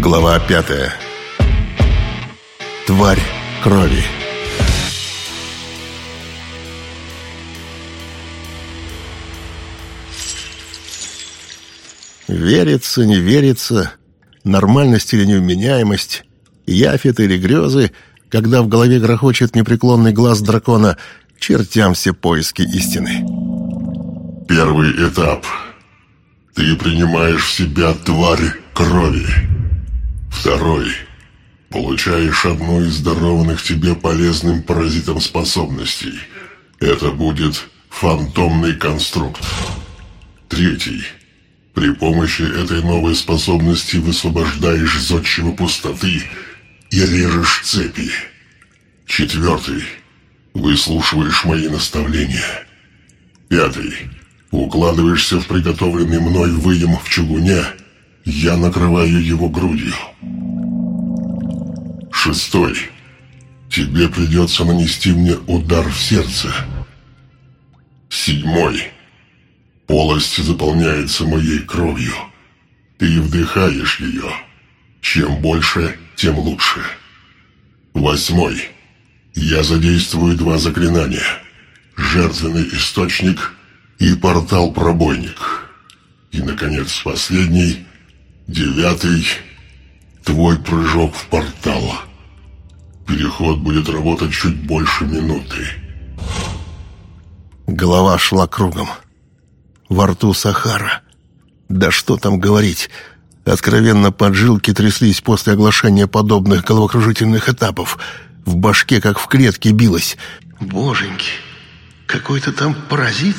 Глава пятая. Тварь крови. Верится, не верится, нормальность или невменяемость, яфет или грезы, когда в голове грохочет непреклонный глаз дракона, чертям все поиски истины. Первый этап. Ты принимаешь в себя тварь крови. Второй. Получаешь одну из дарованных тебе полезным паразитом способностей. Это будет фантомный конструкт. Третий. При помощи этой новой способности высвобождаешь зодчего пустоты и режешь цепи. Четвертый. Выслушиваешь мои наставления. Пятый. Укладываешься в приготовленный мной выем в чугуне, я накрываю его грудью. Шестой. Тебе придется нанести мне удар в сердце. Седьмой. Полость заполняется моей кровью. Ты вдыхаешь ее. Чем больше, тем лучше. Восьмой. Я задействую два заклинания. Жертвенный источник и портал-пробойник. И, наконец, последний, девятый, твой прыжок в портал. Переход будет работать чуть больше минуты. Голова шла кругом. Во рту Сахара. Да что там говорить. Откровенно поджилки тряслись после оглашения подобных головокружительных этапов. В башке, как в клетке, билось. «Боженьки, какой-то там паразит...»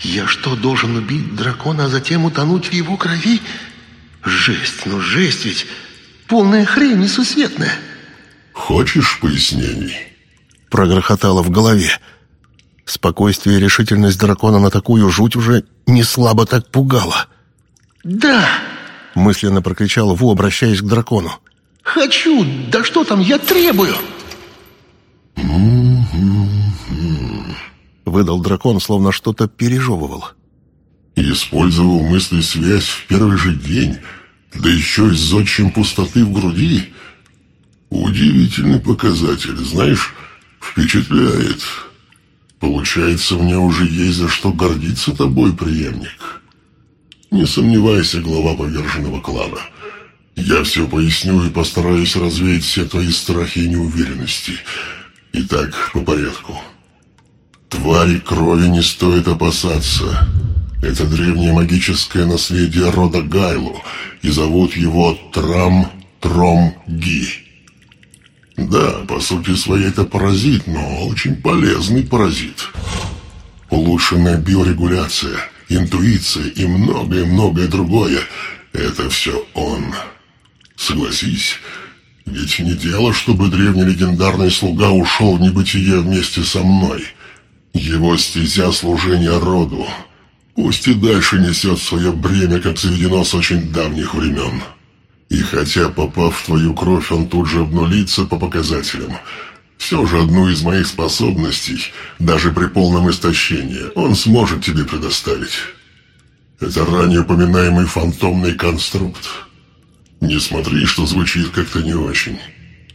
Я что, должен убить дракона, а затем утонуть в его крови? Жесть, ну жесть ведь! Полная хрень несусветная!» «Хочешь пояснений?» Прогрохотало в голове. Спокойствие и решительность дракона на такую жуть уже не слабо так пугало. «Да!» — мысленно прокричал Ву, обращаясь к дракону. «Хочу! Да что там, я требую!» Выдал дракон, словно что-то пережевывал. Использовал мысли-связь в первый же день, да еще и с зодчим пустоты в груди. Удивительный показатель, знаешь, впечатляет. Получается, мне уже есть за что гордиться тобой, преемник. Не сомневайся, глава поверженного клана. Я все поясню и постараюсь развеять все твои страхи и неуверенности. Итак, по порядку. Твари крови не стоит опасаться. Это древнее магическое наследие рода Гайлу, и зовут его Трам-Тром-Ги. Да, по сути своей это паразит, но очень полезный паразит. Улучшенная биорегуляция, интуиция и многое-многое другое – это все он. Согласись, ведь не дело, чтобы древний легендарный слуга ушел в небытие вместе со мной – его стезя служения роду. Пусть и дальше несет свое бремя, как заведено с очень давних времен. И хотя, попав в твою кровь, он тут же обнулится по показателям, все же одну из моих способностей, даже при полном истощении, он сможет тебе предоставить. Это ранее упоминаемый фантомный конструкт. Не смотри, что звучит как-то не очень.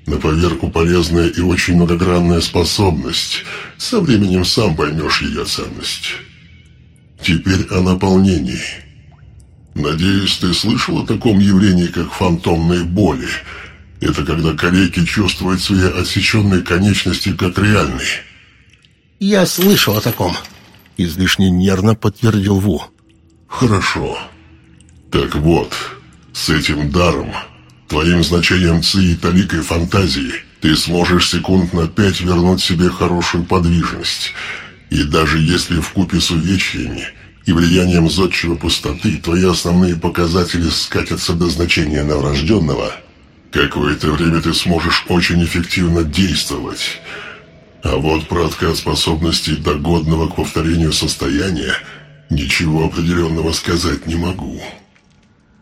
На поверку полезная и очень многогранная способность. Со временем сам поймешь ее ценность. Теперь о наполнении. Надеюсь, ты слышал о таком явлении, как фантомные боли. Это когда калеки чувствуют свои отсеченные конечности как реальные. Я слышал о таком. Излишне нервно подтвердил Ву. Хорошо. Так вот, с этим даром Твоим значением ци и таликой фантазии ты сможешь секунд на пять вернуть себе хорошую подвижность. И даже если в купе с увечьями и влиянием зодчего пустоты твои основные показатели скатятся до значения новорожденного, какое-то время ты сможешь очень эффективно действовать. А вот про откат способностей до годного к повторению состояния ничего определенного сказать не могу».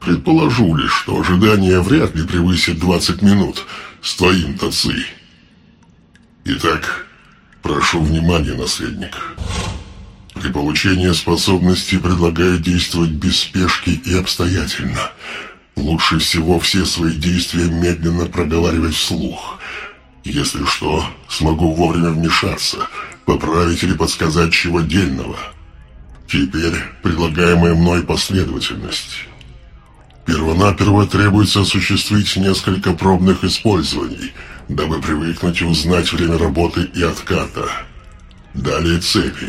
Предположу лишь, что ожидание вряд ли превысит 20 минут с твоим таци. Итак, прошу внимания, наследник. При получении способности предлагаю действовать без спешки и обстоятельно. Лучше всего все свои действия медленно проговаривать вслух. Если что, смогу вовремя вмешаться, поправить или подсказать чего дельного. Теперь предлагаемая мной последовательность. Первонаперво требуется осуществить несколько пробных использований, дабы привыкнуть и узнать время работы и отката. Далее цепи.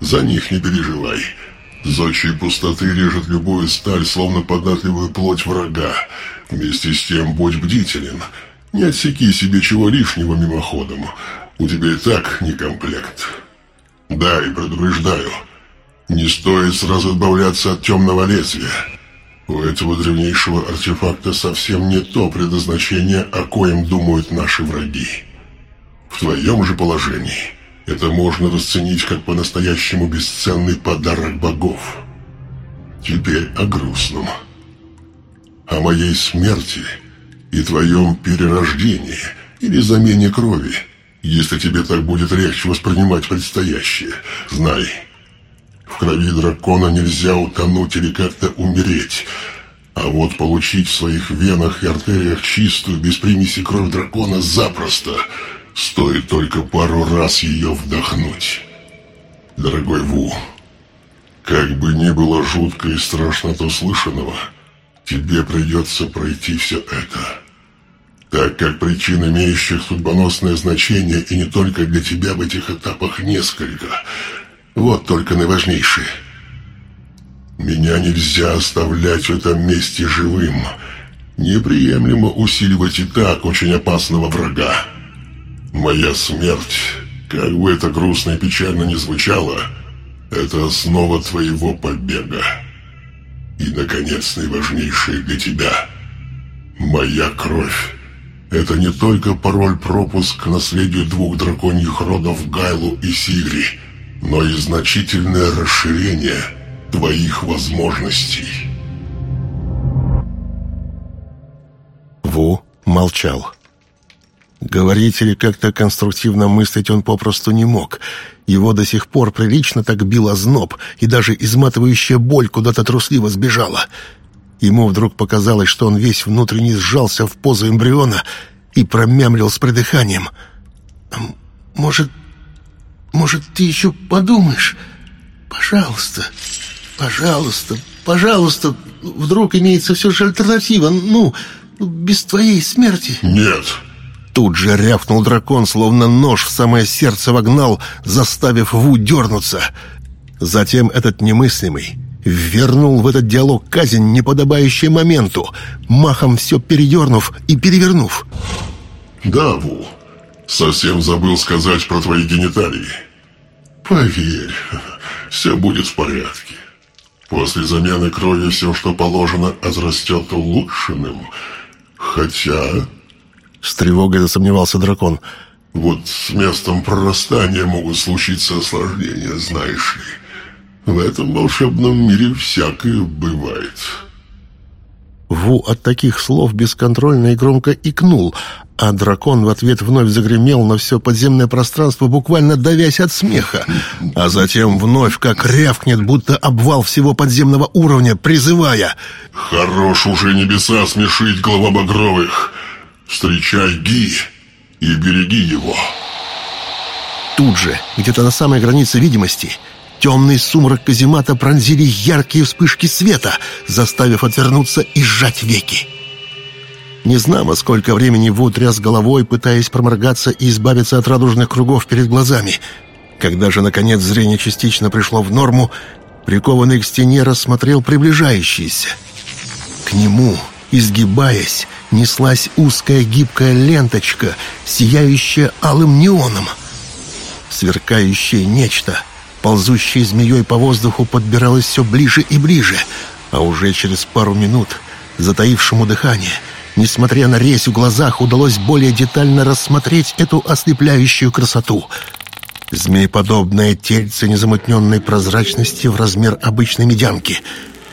За них не переживай. Зодчие пустоты режет любую сталь, словно податливую плоть врага. Вместе с тем будь бдителен. Не отсеки себе чего лишнего мимоходом. У тебя и так не комплект. Да, и предупреждаю. Не стоит сразу отбавляться от темного лезвия. У этого древнейшего артефакта совсем не то предназначение, о коем думают наши враги. В твоем же положении это можно расценить как по-настоящему бесценный подарок богов. Теперь о грустном. О моей смерти и твоем перерождении или замене крови, если тебе так будет легче воспринимать предстоящее. Знай, крови дракона нельзя утонуть или как-то умереть. А вот получить в своих венах и артериях чистую, без примеси кровь дракона запросто – Стоит только пару раз ее вдохнуть. Дорогой Ву, как бы ни было жутко и страшно от услышанного, тебе придется пройти все это. Так как причин, имеющих судьбоносное значение, и не только для тебя в этих этапах несколько. Вот только наиважнейшие. Меня нельзя оставлять в этом месте живым. Неприемлемо усиливать и так очень опасного врага. Моя смерть, как бы это грустно и печально не звучало, это основа твоего побега. И, наконец, наиважнейшее для тебя. Моя кровь. Это не только пароль-пропуск к наследию двух драконьих родов Гайлу и Сигри, но и значительное расширение твоих возможностей. Ву молчал. Говорить или как-то конструктивно мыслить он попросту не мог. Его до сих пор прилично так бил озноб, и даже изматывающая боль куда-то трусливо сбежала. Ему вдруг показалось, что он весь внутренне сжался в позу эмбриона и промямлил с придыханием. «Может, может, ты еще подумаешь? Пожалуйста, пожалуйста, пожалуйста, вдруг имеется все же альтернатива, ну, без твоей смерти?» «Нет!» Тут же рявкнул дракон, словно нож в самое сердце вогнал, заставив Ву дернуться. Затем этот немыслимый вернул в этот диалог казнь, не подобающий моменту, махом все передернув и перевернув. «Да, Ву, совсем забыл сказать про твои гениталии. Поверь, все будет в порядке. После замены крови все, что положено, отрастет улучшенным. Хотя с тревогой засомневался дракон. «Вот с местом прорастания могут случиться осложнения, знаешь ли. В этом волшебном мире всякое бывает». Ву от таких слов бесконтрольно и громко икнул, а дракон в ответ вновь загремел на все подземное пространство, буквально давясь от смеха, а затем вновь как рявкнет, будто обвал всего подземного уровня, призывая «Хорош уже небеса смешить, глава Багровых! Встречай Ги и береги его. Тут же, где-то на самой границе видимости, темный сумрак каземата пронзили яркие вспышки света, заставив отвернуться и сжать веки. Не знамо, сколько времени Вуд тряс головой, пытаясь проморгаться и избавиться от радужных кругов перед глазами. Когда же, наконец, зрение частично пришло в норму, прикованный к стене рассмотрел приближающийся. К нему, изгибаясь, неслась узкая гибкая ленточка, сияющая алым неоном. Сверкающее нечто, ползущее змеей по воздуху, подбиралось все ближе и ближе, а уже через пару минут, затаившему дыхание, несмотря на резь в глазах, удалось более детально рассмотреть эту ослепляющую красоту — Змееподобное тельце незамутненной прозрачности в размер обычной медянки —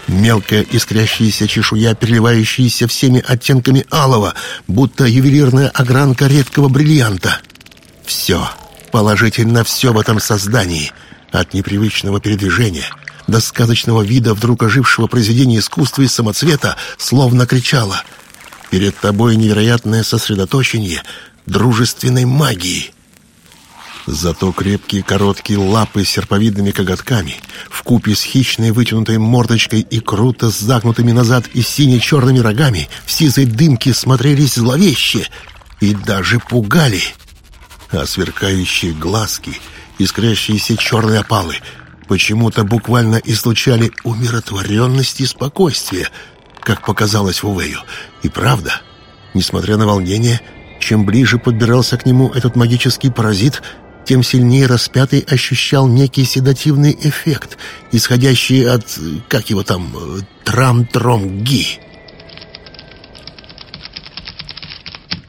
Мелкая искрящаяся чешуя, переливающаяся всеми оттенками алого, будто ювелирная огранка редкого бриллианта. Все, положительно все в этом создании, от непривычного передвижения до сказочного вида вдруг ожившего произведения искусства из самоцвета, словно кричала «Перед тобой невероятное сосредоточение дружественной магии». Зато крепкие короткие лапы с серповидными коготками, в купе с хищной вытянутой мордочкой и круто загнутыми назад и сине-черными рогами, в сизой дымке смотрелись зловеще и даже пугали. А сверкающие глазки, искрящиеся черные опалы почему-то буквально излучали умиротворенность и спокойствие, как показалось Вувею. И правда, несмотря на волнение, чем ближе подбирался к нему этот магический паразит, тем сильнее распятый ощущал некий седативный эффект, исходящий от, как его там, трам-тром-ги.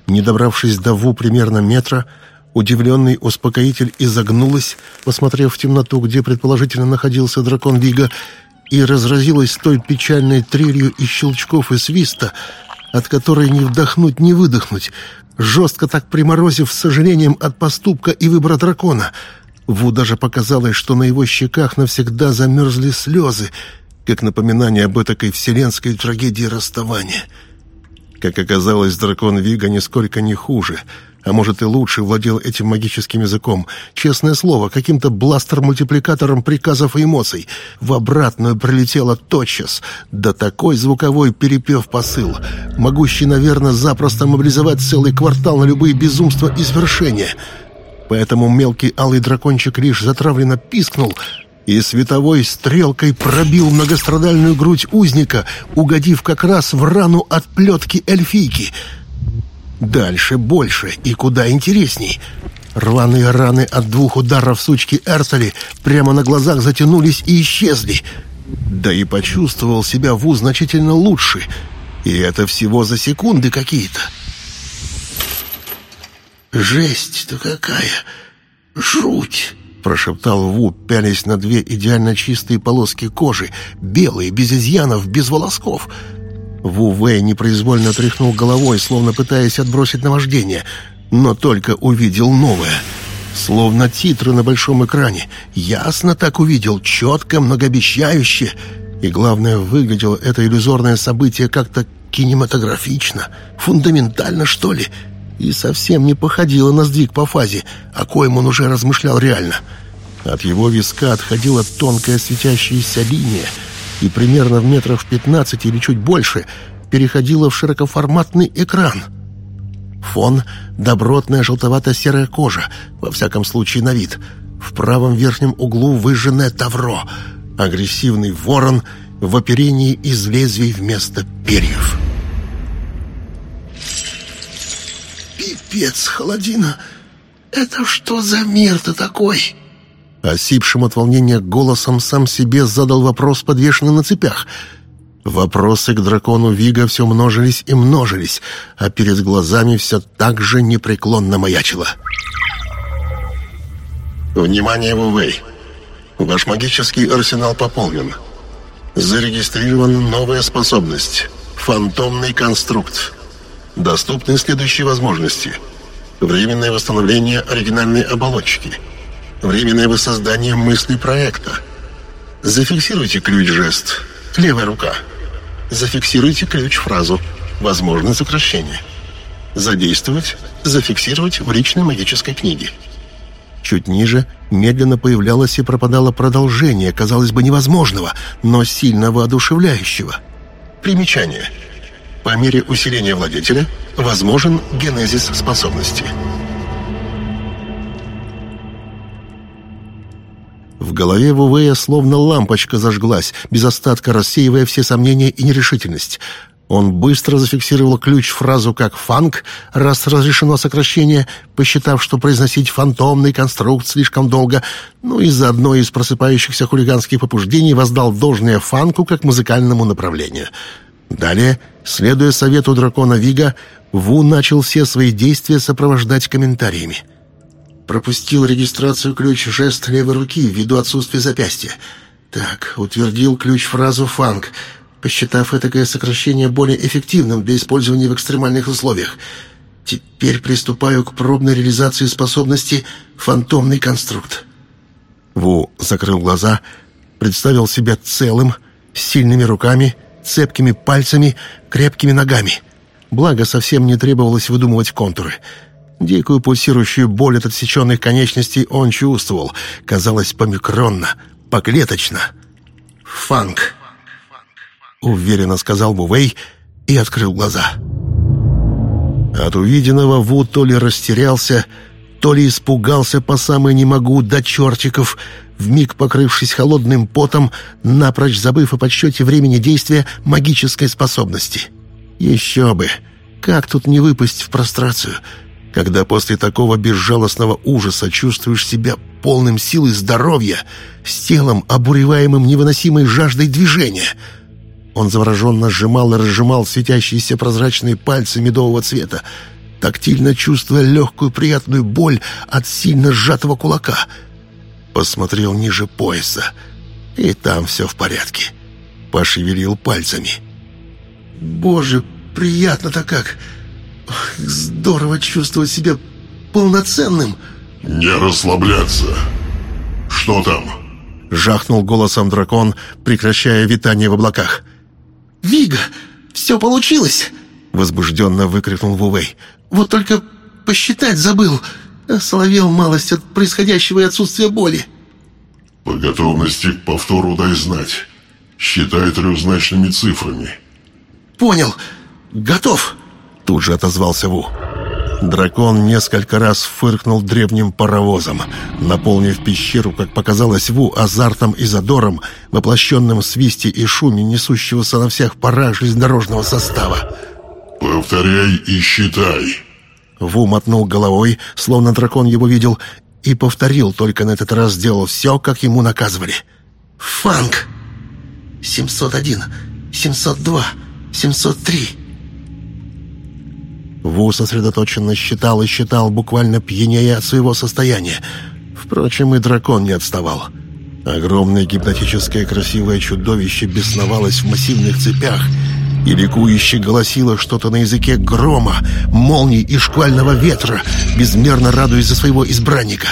Не добравшись до Ву примерно метра, удивленный успокоитель изогнулась, посмотрев в темноту, где предположительно находился дракон Вига, и разразилась той печальной трелью из щелчков и свиста, от которой не вдохнуть, не выдохнуть, жестко так приморозив с сожалением от поступка и выбора дракона. Ву даже показалось, что на его щеках навсегда замерзли слезы, как напоминание об этой вселенской трагедии расставания. Как оказалось, дракон Вига нисколько не хуже — а может и лучше владел этим магическим языком. Честное слово, каким-то бластер-мультипликатором приказов и эмоций. В обратную прилетело тотчас. Да такой звуковой перепев посыл, могущий, наверное, запросто мобилизовать целый квартал на любые безумства и свершения. Поэтому мелкий алый дракончик лишь затравленно пискнул — и световой стрелкой пробил многострадальную грудь узника, угодив как раз в рану от плетки эльфийки — Дальше больше и куда интересней. Рваные раны от двух ударов сучки Эрцели прямо на глазах затянулись и исчезли. Да и почувствовал себя Ву значительно лучше. И это всего за секунды какие-то. «Жесть-то какая! Жуть!» — прошептал Ву, пялясь на две идеально чистые полоски кожи, белые, без изъянов, без волосков — Ву Вэй непроизвольно тряхнул головой, словно пытаясь отбросить наваждение, но только увидел новое. Словно титры на большом экране. Ясно так увидел, четко, многообещающе. И главное, выглядело это иллюзорное событие как-то кинематографично, фундаментально, что ли, и совсем не походило на сдвиг по фазе, о коем он уже размышлял реально. От его виска отходила тонкая светящаяся линия — и примерно в метрах 15 или чуть больше переходила в широкоформатный экран. Фон — добротная желтовато-серая кожа, во всяком случае на вид. В правом верхнем углу выжженное тавро, агрессивный ворон в оперении из лезвий вместо перьев. «Пипец, холодина! Это что за мир-то такой?» Осипшим от волнения голосом сам себе задал вопрос, подвешенный на цепях. Вопросы к дракону Вига все множились и множились, а перед глазами все так же непреклонно маячило. «Внимание, Вувей! Ваш магический арсенал пополнен. Зарегистрирована новая способность — фантомный конструкт. Доступны следующие возможности. Временное восстановление оригинальной оболочки — Временное воссоздание мысли проекта. Зафиксируйте ключ-жест. Левая рука. Зафиксируйте ключ-фразу. Возможно сокращение. Задействовать, зафиксировать в личной магической книге. Чуть ниже медленно появлялось и пропадало продолжение, казалось бы, невозможного, но сильно воодушевляющего. Примечание. По мере усиления владетеля возможен генезис способности. Голове Вувея словно лампочка зажглась, без остатка рассеивая все сомнения и нерешительность. Он быстро зафиксировал ключ-фразу как «фанк», раз разрешено сокращение, посчитав, что произносить фантомный конструкт слишком долго, ну и заодно из просыпающихся хулиганских побуждений воздал должное фанку как музыкальному направлению. Далее, следуя совету дракона Вига, Ву начал все свои действия сопровождать комментариями. Пропустил регистрацию ключ-жест левой руки ввиду отсутствия запястья. Так, утвердил ключ-фразу «фанк», посчитав этакое сокращение более эффективным для использования в экстремальных условиях. Теперь приступаю к пробной реализации способности «фантомный конструкт». Ву закрыл глаза, представил себя целым, с сильными руками, цепкими пальцами, крепкими ногами. Благо, совсем не требовалось выдумывать контуры. Дикую пульсирующую боль от отсеченных конечностей он чувствовал. Казалось, помикронно, поклеточно. «Фанк!» — уверенно сказал Бувей и открыл глаза. От увиденного Ву то ли растерялся, то ли испугался по самой не могу до чертиков, вмиг покрывшись холодным потом, напрочь забыв о подсчете времени действия магической способности. Еще бы! Как тут не выпасть в прострацию, когда после такого безжалостного ужаса чувствуешь себя полным сил и здоровья, с телом, обуреваемым невыносимой жаждой движения — он завороженно сжимал и разжимал светящиеся прозрачные пальцы медового цвета, тактильно чувствуя легкую приятную боль от сильно сжатого кулака. Посмотрел ниже пояса, и там все в порядке. Пошевелил пальцами. «Боже, приятно-то как! Здорово чувствовать себя полноценным!» «Не расслабляться! Что там?» Жахнул голосом дракон, прекращая витание в облаках. «Вига, все получилось!» Возбужденно выкрикнул Вувей. «Вот только посчитать забыл. Соловел малость от происходящего и отсутствия боли». «По готовности к повтору дай знать. Считай трехзначными цифрами». «Понял. Готов!» Тут же отозвался Ву. Дракон несколько раз фыркнул древним паровозом, наполнив пещеру, как показалось Ву, азартом и задором, воплощенным в свисте и шуме, несущегося на всех парах железнодорожного состава. «Повторяй и считай!» Ву мотнул головой, словно дракон его видел, и повторил, только на этот раз сделал все, как ему наказывали. «Фанк! 701, 702, 703...» Ву сосредоточенно считал и считал, буквально пьянея от своего состояния. Впрочем, и дракон не отставал. Огромное гипнотическое красивое чудовище бесновалось в массивных цепях и ликующе голосило что-то на языке грома, молний и шквального ветра, безмерно радуясь за своего избранника.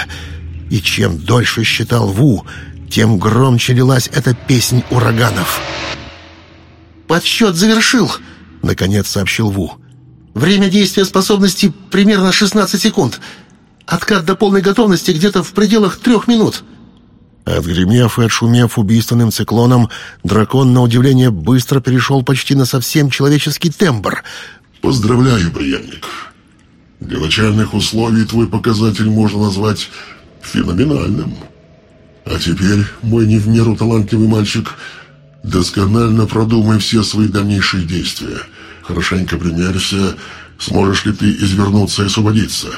И чем дольше считал Ву, тем громче лилась эта песнь ураганов. «Подсчет завершил», — наконец сообщил Ву. Время действия способности примерно 16 секунд. Откат до полной готовности где-то в пределах трех минут». Отгремев и отшумев убийственным циклоном, дракон, на удивление, быстро перешел почти на совсем человеческий тембр. «Поздравляю, преемник. Для начальных условий твой показатель можно назвать феноменальным. А теперь, мой не в меру талантливый мальчик, досконально продумай все свои дальнейшие действия». Хорошенько примерься, сможешь ли ты извернуться и освободиться.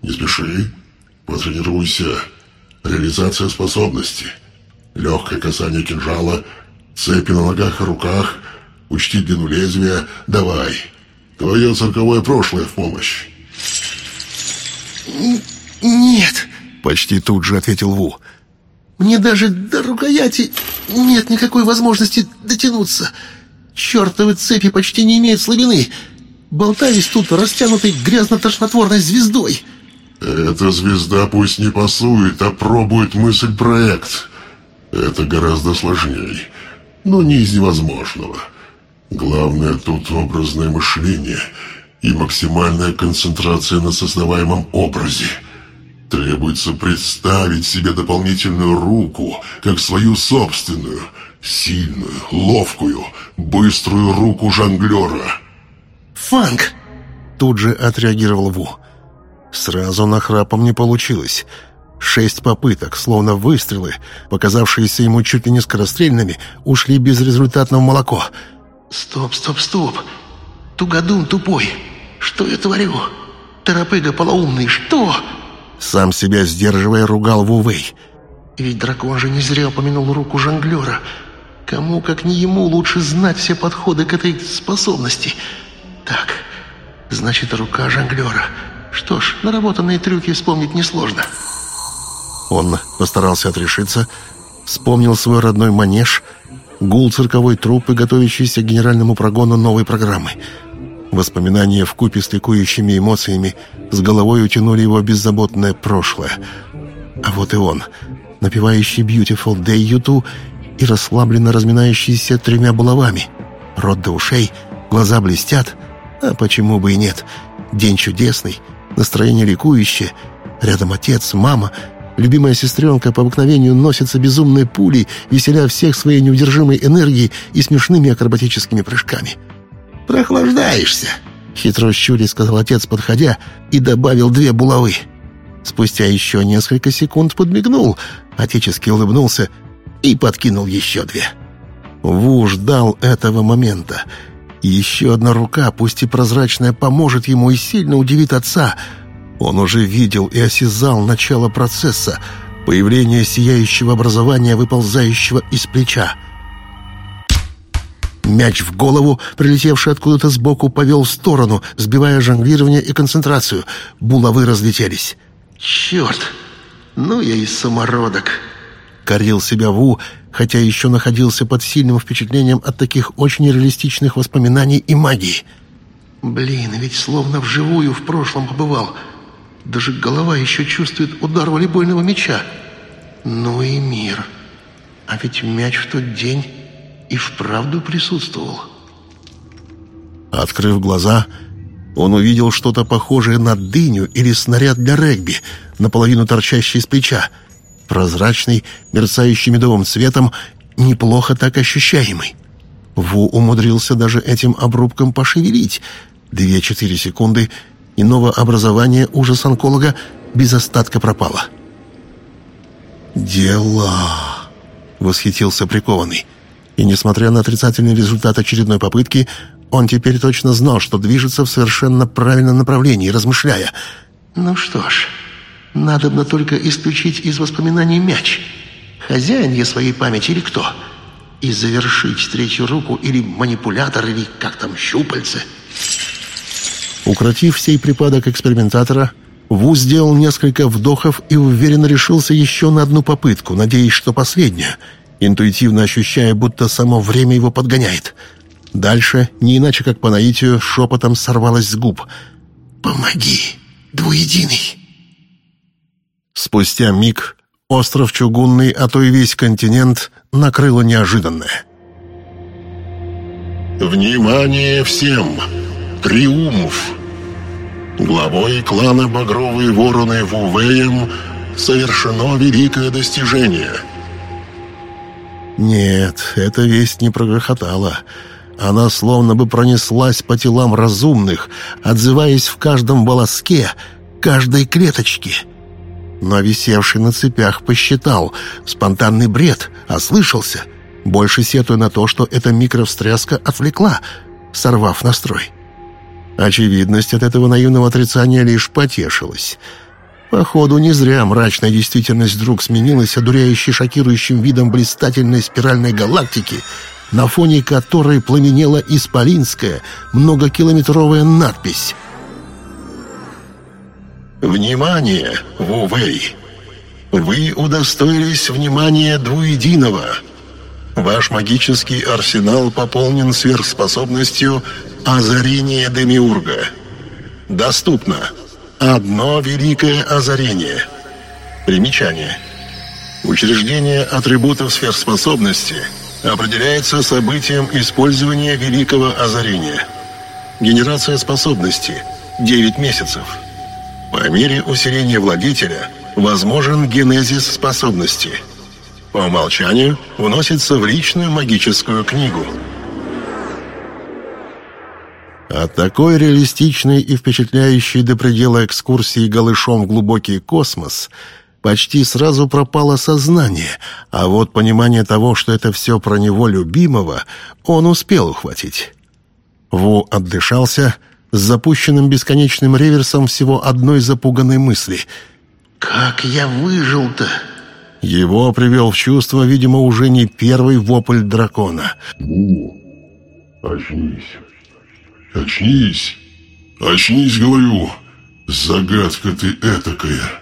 Не спеши, потренируйся. Реализация способности. Легкое касание кинжала, цепи на ногах и руках, учти длину лезвия. Давай. Твое цирковое прошлое в помощь. «Нет», — почти тут же ответил Ву. «Мне даже до рукояти нет никакой возможности дотянуться». Чертовы цепи почти не имеют слабины. Болтаюсь тут, растянутой грязно-тошнотворной звездой. Эта звезда пусть не пасует, а пробует мысль-проект. Это гораздо сложнее, но не из невозможного. Главное тут образное мышление и максимальная концентрация на создаваемом образе. Требуется представить себе дополнительную руку, как свою собственную – Сильную, ловкую, быструю руку жонглера. «Фанк!» Тут же отреагировал Ву. Сразу нахрапом не получилось. Шесть попыток, словно выстрелы, показавшиеся ему чуть ли не скорострельными, ушли безрезультатно в молоко. «Стоп, стоп, стоп! Тугодум тупой! Что я творю? Тарапыга полоумный, что?» Сам себя сдерживая, ругал Вувей. «Ведь дракон же не зря упомянул руку жонглера. Кому, как не ему, лучше знать все подходы к этой способности. Так, значит, рука жонглера. Что ж, наработанные трюки вспомнить несложно. Он постарался отрешиться, вспомнил свой родной манеж, гул цирковой труппы, готовящейся к генеральному прогону новой программы. Воспоминания в купе с ликующими эмоциями с головой утянули его беззаботное прошлое. А вот и он, напевающий «Beautiful Day YouTube» и расслабленно разминающийся тремя булавами. Рот до ушей, глаза блестят. А почему бы и нет? День чудесный, настроение ликующее. Рядом отец, мама. Любимая сестренка по обыкновению носится безумной пулей, веселя всех своей неудержимой энергией и смешными акробатическими прыжками. «Прохлаждаешься!» — хитро щури сказал отец, подходя, и добавил две булавы. Спустя еще несколько секунд подмигнул, отечески улыбнулся и подкинул еще две. Ву ждал этого момента. Еще одна рука, пусть и прозрачная, поможет ему и сильно удивит отца. Он уже видел и осязал начало процесса, появление сияющего образования, выползающего из плеча. Мяч в голову, прилетевший откуда-то сбоку, повел в сторону, сбивая жонглирование и концентрацию. Булавы разлетелись. «Черт! Ну я и самородок!» Корил себя Ву, хотя еще находился под сильным впечатлением от таких очень реалистичных воспоминаний и магии. «Блин, ведь словно вживую в прошлом побывал. Даже голова еще чувствует удар волейбольного мяча. Ну и мир. А ведь мяч в тот день и вправду присутствовал». Открыв глаза, он увидел что-то похожее на дыню или снаряд для регби, наполовину торчащий из плеча. Прозрачный, мерцающий медовым цветом, неплохо так ощущаемый. Ву умудрился даже этим обрубком пошевелить. Две-четыре секунды, и новообразование ужас онколога без остатка пропало. «Дела!» — восхитился прикованный. И, несмотря на отрицательный результат очередной попытки, он теперь точно знал, что движется в совершенно правильном направлении, размышляя. «Ну что ж, надо бы только исключить из воспоминаний мяч. Хозяин я своей памяти или кто? И завершить третью руку или манипулятор, или как там, щупальце». Укротив сей припадок экспериментатора, Ву сделал несколько вдохов и уверенно решился еще на одну попытку, надеясь, что последняя, интуитивно ощущая, будто само время его подгоняет – Дальше, не иначе как по наитию, шепотом сорвалось с губ. «Помоги, двуединый!» Спустя миг остров Чугунный, а то и весь континент, накрыло неожиданное. «Внимание всем! Триумф!» Главой клана «Багровые вороны» Вувеем совершено великое достижение. Нет, эта весть не прогрохотала. Она словно бы пронеслась по телам разумных, отзываясь в каждом волоске, каждой клеточке. Но висевший на цепях посчитал, спонтанный бред, ослышался, больше сетуя на то, что эта микровстряска отвлекла, сорвав настрой. Очевидность от этого наивного отрицания лишь потешилась. Походу, не зря мрачная действительность вдруг сменилась одуряющей шокирующим видом блистательной спиральной галактики — на фоне которой пламенела исполинская многокилометровая надпись «Внимание, Вувей! Вы удостоились внимания двуединого. Ваш магический арсенал пополнен сверхспособностью озарения Демиурга. Доступно одно великое озарение. Примечание. Учреждение атрибутов сверхспособности – определяется событием использования Великого Озарения. Генерация способности – 9 месяцев. По мере усиления владетеля возможен генезис способности. По умолчанию вносится в личную магическую книгу. От такой реалистичной и впечатляющей до предела экскурсии голышом в глубокий космос – почти сразу пропало сознание, а вот понимание того, что это все про него любимого, он успел ухватить. Ву отдышался с запущенным бесконечным реверсом всего одной запуганной мысли. «Как я выжил-то?» Его привел в чувство, видимо, уже не первый вопль дракона. «Ву, очнись, очнись, очнись, говорю, загадка ты этакая».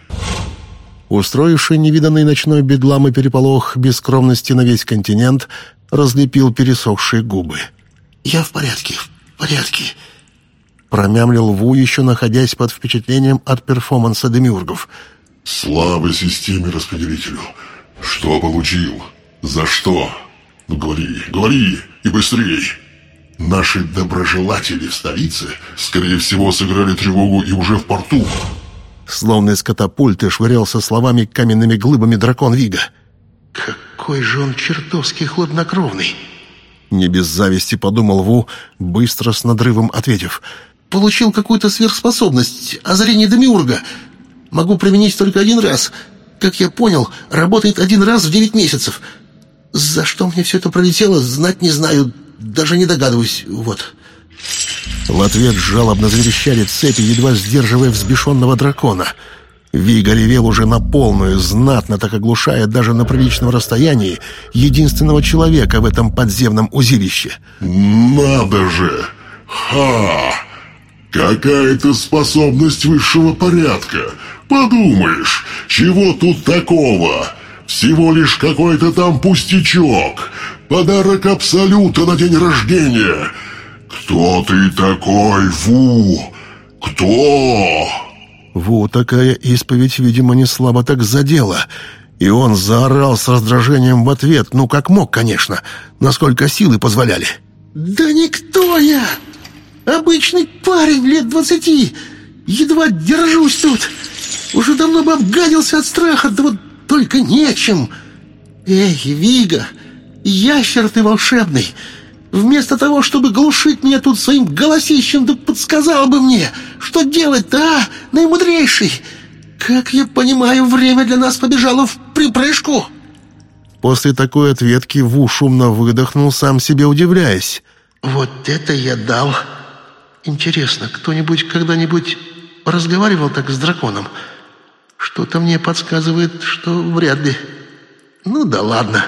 Устроивший невиданный ночной бедлам и переполох бескромности на весь континент, разлепил пересохшие губы. «Я в порядке, в порядке», — промямлил Ву, еще находясь под впечатлением от перформанса демиургов. «Слава системе распределителю! Что получил? За что?» Ну говори, говори и быстрей. Наши доброжелатели в столице, скорее всего, сыграли тревогу и уже в порту. Словно из катапульты швырялся словами каменными глыбами дракон Вига. Какой же он чертовски хладнокровный. Не без зависти подумал Ву, быстро с надрывом ответив. Получил какую-то сверхспособность, озарение Демиурга. Могу применить только один раз. Как я понял, работает один раз в девять месяцев. За что мне все это пролетело, знать не знаю, даже не догадываюсь, вот». В ответ жалобно заверещали цепи, едва сдерживая взбешенного дракона. Вига ревел уже на полную, знатно так оглушая даже на приличном расстоянии единственного человека в этом подземном узилище. «Надо же! Ха! Какая-то способность высшего порядка! Подумаешь, чего тут такого? Всего лишь какой-то там пустячок! Подарок Абсолюта на день рождения!» «Кто ты такой, Ву? Кто?» Ву такая исповедь, видимо, не слабо так задела. И он заорал с раздражением в ответ, ну, как мог, конечно, насколько силы позволяли. «Да никто я! Обычный парень лет двадцати! Едва держусь тут! Уже давно бы обгадился от страха, да вот только нечем! Эй, Вига, ящер ты волшебный!» Вместо того, чтобы глушить меня тут своим голосищем, да подсказал бы мне, что делать-то, а, наимудрейший? Как я понимаю, время для нас побежало в припрыжку». После такой ответки Ву шумно выдохнул, сам себе удивляясь. «Вот это я дал. Интересно, кто-нибудь когда-нибудь разговаривал так с драконом? Что-то мне подсказывает, что вряд ли. Ну да ладно».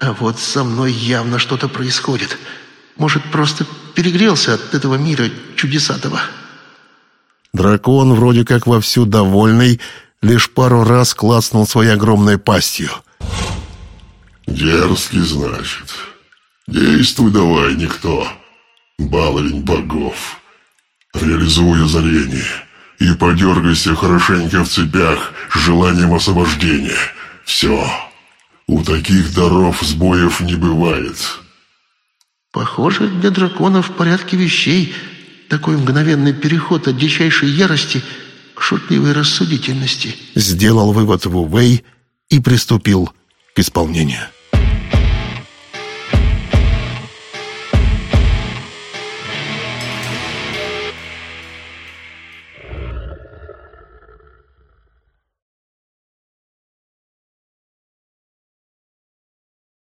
А вот со мной явно что-то происходит. Может, просто перегрелся от этого мира чудесатого. Дракон, вроде как вовсю довольный, лишь пару раз клацнул своей огромной пастью. «Дерзкий, значит. Действуй давай, никто. Баловень богов. Реализуй озарение и подергайся хорошенько в цепях с желанием освобождения. Все». У таких даров сбоев не бывает. Похоже, для дракона в порядке вещей такой мгновенный переход от дичайшей ярости к шутливой рассудительности. Сделал вывод Ву Вэй и приступил к исполнению.